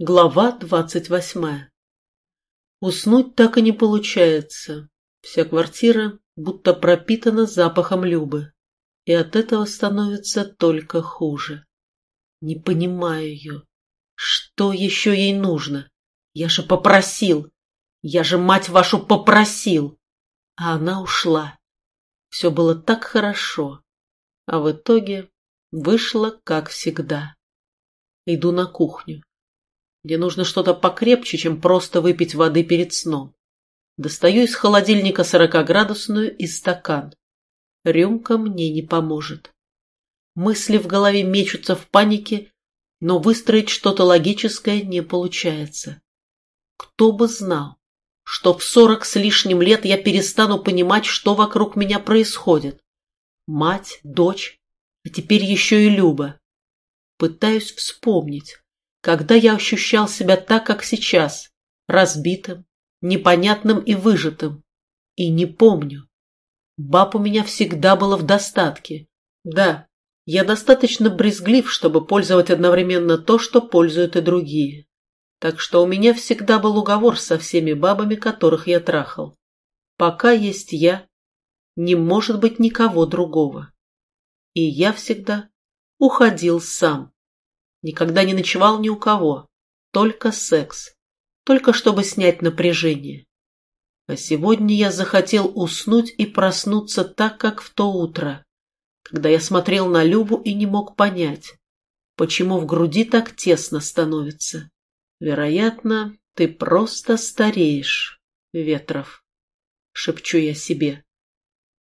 Глава двадцать восьмая Уснуть так и не получается. Вся квартира будто пропитана запахом Любы. И от этого становится только хуже. Не понимаю ее. Что еще ей нужно? Я же попросил. Я же, мать вашу, попросил. А она ушла. Все было так хорошо. А в итоге вышло как всегда. Иду на кухню. Мне нужно что-то покрепче, чем просто выпить воды перед сном. Достаю из холодильника сорокоградусную и стакан. Рюмка мне не поможет. Мысли в голове мечутся в панике, но выстроить что-то логическое не получается. Кто бы знал, что в сорок с лишним лет я перестану понимать, что вокруг меня происходит. Мать, дочь, а теперь еще и Люба. Пытаюсь вспомнить, когда я ощущал себя так, как сейчас, разбитым, непонятным и выжатым. И не помню. Баб у меня всегда было в достатке. Да, я достаточно брезглив, чтобы пользовать одновременно то, что пользуют и другие. Так что у меня всегда был уговор со всеми бабами, которых я трахал. Пока есть я, не может быть никого другого. И я всегда уходил сам. Никогда не ночевал ни у кого. Только секс. Только чтобы снять напряжение. А сегодня я захотел уснуть и проснуться так, как в то утро, когда я смотрел на Любу и не мог понять, почему в груди так тесно становится. Вероятно, ты просто стареешь, Ветров. Шепчу я себе.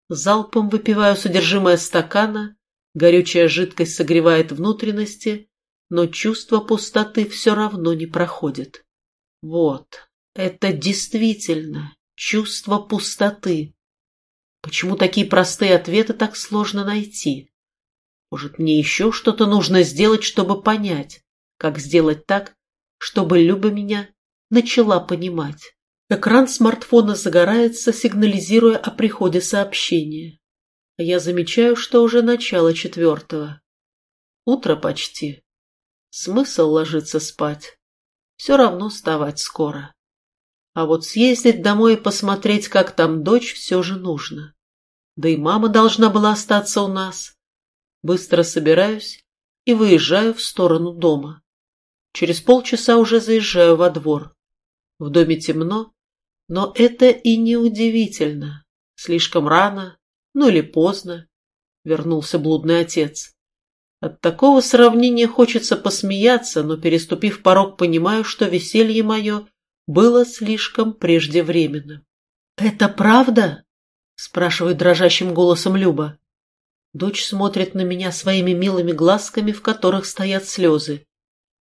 Залпом выпиваю содержимое стакана, горючая жидкость согревает внутренности, но чувство пустоты все равно не проходит. Вот, это действительно чувство пустоты. Почему такие простые ответы так сложно найти? Может, мне еще что-то нужно сделать, чтобы понять, как сделать так, чтобы Люба меня начала понимать. Экран смартфона загорается, сигнализируя о приходе сообщения. Я замечаю, что уже начало четвертого. Утро почти. Смысл ложиться спать? Все равно вставать скоро. А вот съездить домой и посмотреть, как там дочь, все же нужно. Да и мама должна была остаться у нас. Быстро собираюсь и выезжаю в сторону дома. Через полчаса уже заезжаю во двор. В доме темно, но это и не удивительно. Слишком рано, ну или поздно, вернулся блудный отец. От такого сравнения хочется посмеяться, но, переступив порог, понимаю, что веселье мое было слишком преждевременно. — Это правда? — спрашивает дрожащим голосом Люба. Дочь смотрит на меня своими милыми глазками, в которых стоят слезы.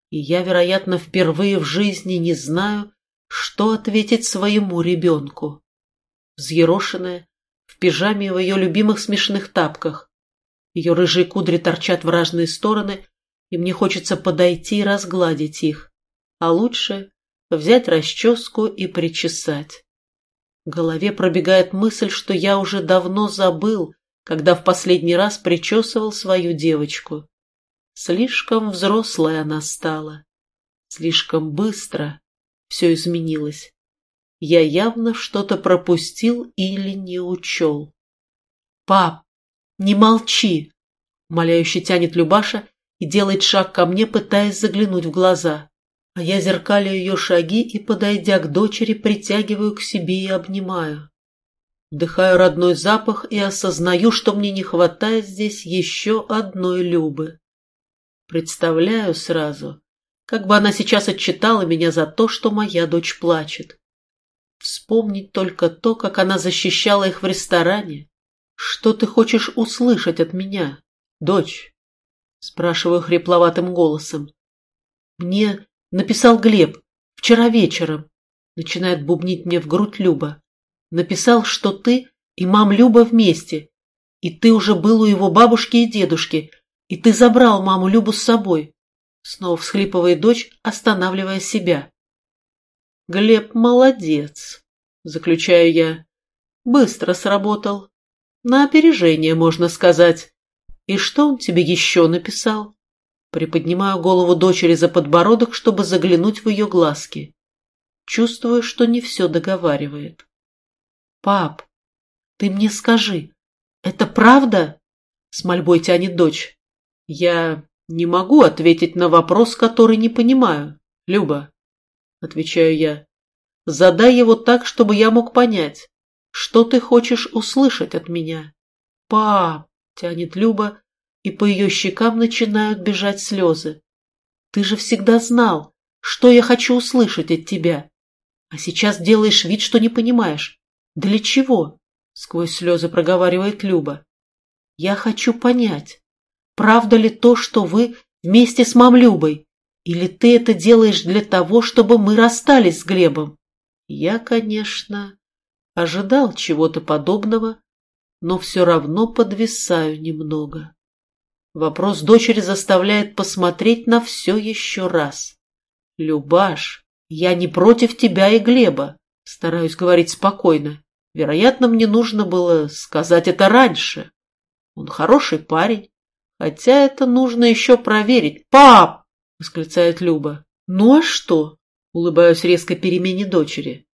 И я, вероятно, впервые в жизни не знаю, что ответить своему ребенку. Взъерошенная, в пижаме в ее любимых смешных тапках, ее рыжие кудри торчат в разные стороны, и мне хочется подойти и разгладить их. А лучше взять расческу и причесать. В голове пробегает мысль, что я уже давно забыл, когда в последний раз причесывал свою девочку. Слишком взрослая она стала. Слишком быстро все изменилось. Я явно что-то пропустил или не учел. «Пап, «Не молчи!» — умоляюще тянет Любаша и делает шаг ко мне, пытаясь заглянуть в глаза. А я зеркалю ее шаги и, подойдя к дочери, притягиваю к себе и обнимаю. Вдыхаю родной запах и осознаю, что мне не хватает здесь еще одной Любы. Представляю сразу, как бы она сейчас отчитала меня за то, что моя дочь плачет. Вспомнить только то, как она защищала их в ресторане, «Что ты хочешь услышать от меня, дочь?» Спрашиваю хрипловатым голосом. «Мне написал Глеб вчера вечером», начинает бубнить мне в грудь Люба. «Написал, что ты и мам Люба вместе, и ты уже был у его бабушки и дедушки, и ты забрал маму Любу с собой». Снова всхлипывает дочь, останавливая себя. «Глеб молодец», заключаю я. «Быстро сработал. На опережение, можно сказать. И что он тебе еще написал? Приподнимаю голову дочери за подбородок, чтобы заглянуть в ее глазки. Чувствую, что не все договаривает. «Пап, ты мне скажи, это правда?» С мольбой тянет дочь. «Я не могу ответить на вопрос, который не понимаю, Люба», — отвечаю я. «Задай его так, чтобы я мог понять, что ты хочешь услышать от меня». «Пап», — тянет Люба, и по ее щекам начинают бежать слезы. «Ты же всегда знал, что я хочу услышать от тебя, а сейчас делаешь вид, что не понимаешь. Для чего?» — сквозь слезы проговаривает Люба. «Я хочу понять, правда ли то, что вы вместе с мам Любой, или ты это делаешь для того, чтобы мы расстались с Глебом?» Я, конечно, ожидал чего-то подобного, но все равно подвисаю немного. Вопрос дочери заставляет посмотреть на все еще раз. «Любаш, я не против тебя и Глеба», — стараюсь говорить спокойно. Вероятно, мне нужно было сказать это раньше. Он хороший парень, хотя это нужно еще проверить. «Пап!» — восклицает Люба. «Ну а что?» — улыбаюсь резко перемене дочери.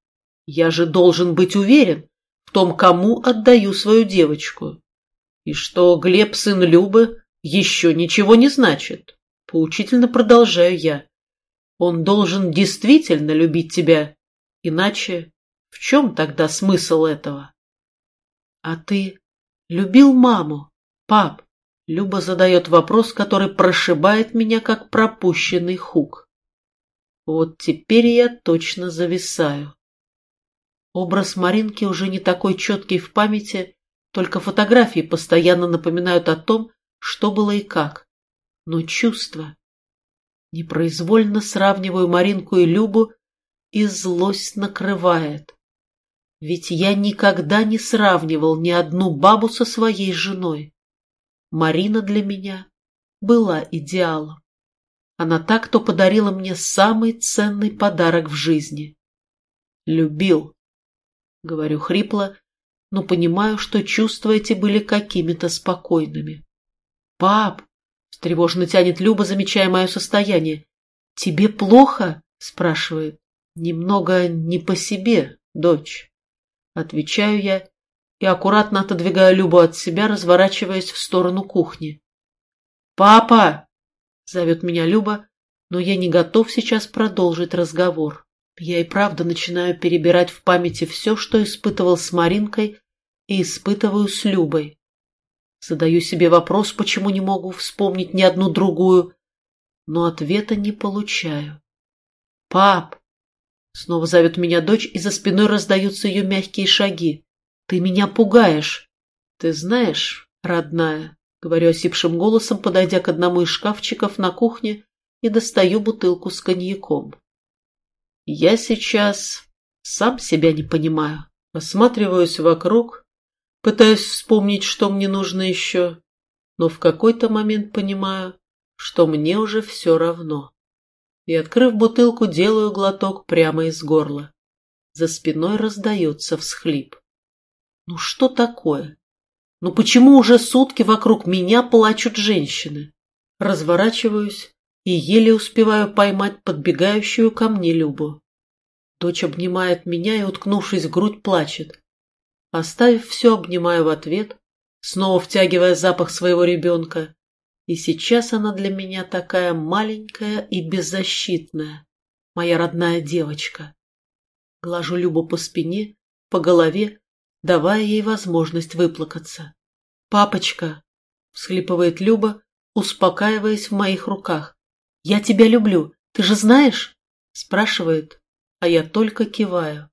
«Я же должен быть уверен в том, кому отдаю свою девочку. И что Глеб, сын Любы, еще ничего не значит. Поучительно продолжаю я. Он должен действительно любить тебя, иначе в чем тогда смысл этого? А ты любил маму, пап? Люба задает вопрос, который прошибает меня, как пропущенный хук. Вот теперь я точно зависаю. Образ Маринки уже не такой четкий в памяти, только фотографии постоянно напоминают о том, что было и как. Но чувства... Непроизвольно сравниваю Маринку и Любу, и злость накрывает. Ведь я никогда не сравнивал ни одну бабу со своей женой. Марина для меня была идеалом. Она так-то подарила мне самый ценный подарок в жизни. Любил. Говорю хрипло, но понимаю, что чувства эти были какими-то спокойными. «Пап!» — встревоженно тянет Люба, замечая мое состояние. «Тебе плохо?» — спрашивает. «Немного не по себе, дочь». Отвечаю я и аккуратно отодвигаю Любу от себя, разворачиваясь в сторону кухни. «Папа!» — зовет меня Люба, но я не готов сейчас продолжить разговор. Я и правда начинаю перебирать в памяти все, что испытывал с Маринкой и испытываю с Любой. Задаю себе вопрос, почему не могу вспомнить ни одну другую, но ответа не получаю. «Пап!» Снова зовет меня дочь, и за спиной раздаются ее мягкие шаги. «Ты меня пугаешь!» «Ты знаешь, родная...» — говорю осипшим голосом, подойдя к одному из шкафчиков на кухне и достаю бутылку с коньяком. «Я сейчас сам себя не понимаю. Осматриваюсь вокруг, пытаюсь вспомнить, что мне нужно еще, но в какой-то момент понимаю, что мне уже все равно и, открыв бутылку, делаю глоток прямо из горла. За спиной раздается всхлип. Ну что такое? Ну почему уже сутки вокруг меня плачут женщины? Разворачиваюсь и еле успеваю поймать подбегающую ко мне Любу. Дочь обнимает меня и, уткнувшись в грудь, плачет. Оставив все, обнимаю в ответ, снова втягивая запах своего ребенка, и сейчас она для меня такая маленькая и беззащитная, моя родная девочка. Глажу Любу по спине, по голове, давая ей возможность выплакаться. «Папочка!» — всхлипывает Люба, успокаиваясь в моих руках. «Я тебя люблю, ты же знаешь?» — спрашивает, а я только киваю.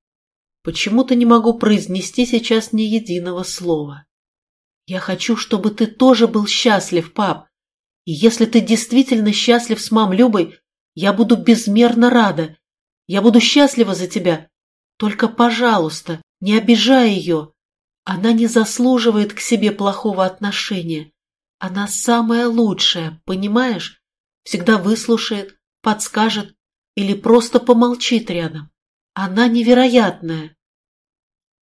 Почему-то не могу произнести сейчас ни единого слова. «Я хочу, чтобы ты тоже был счастлив, пап. И если ты действительно счастлив с мам Любой, я буду безмерно рада. Я буду счастлива за тебя. Только, пожалуйста, не обижай ее. Она не заслуживает к себе плохого отношения. Она самая лучшая, понимаешь? Всегда выслушает, подскажет или просто помолчит рядом. Она невероятная.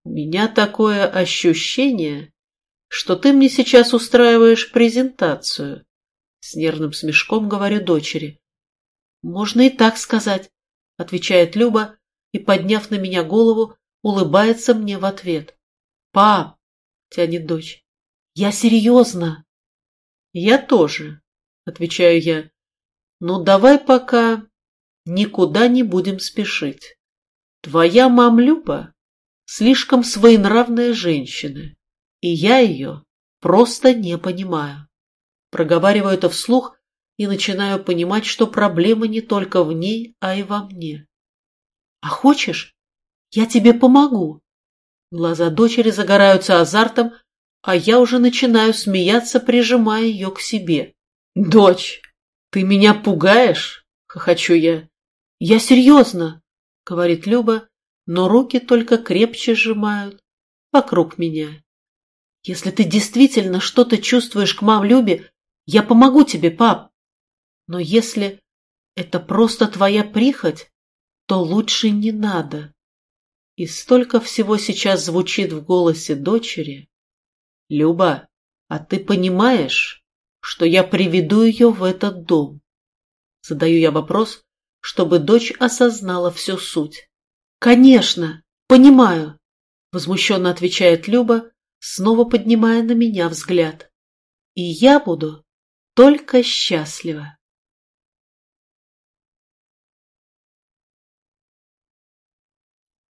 У меня такое ощущение, что ты мне сейчас устраиваешь презентацию, С нервным смешком говорю дочери. «Можно и так сказать», — отвечает Люба и, подняв на меня голову, улыбается мне в ответ. «Пап!» — тянет дочь. «Я серьезно!» «Я тоже», — отвечаю я. «Ну, давай пока никуда не будем спешить. Твоя мам Люба слишком своенравная женщина, и я ее просто не понимаю. Проговариваю это вслух и начинаю понимать, что проблема не только в ней, а и во мне. А хочешь, я тебе помогу? Глаза дочери загораются азартом, а я уже начинаю смеяться, прижимая ее к себе. «Дочь, ты меня пугаешь?» — хохочу я. «Я серьезно», — говорит Люба, но руки только крепче сжимают вокруг меня. «Если ты действительно что-то чувствуешь к мам Любе, я помогу тебе, пап. Но если это просто твоя прихоть, то лучше не надо». И столько всего сейчас звучит в голосе дочери. «Люба, а ты понимаешь, что я приведу ее в этот дом?» Задаю я вопрос, чтобы дочь осознала всю суть. «Конечно, понимаю», — возмущенно отвечает Люба, снова поднимая на меня взгляд. «И я буду только счастлива».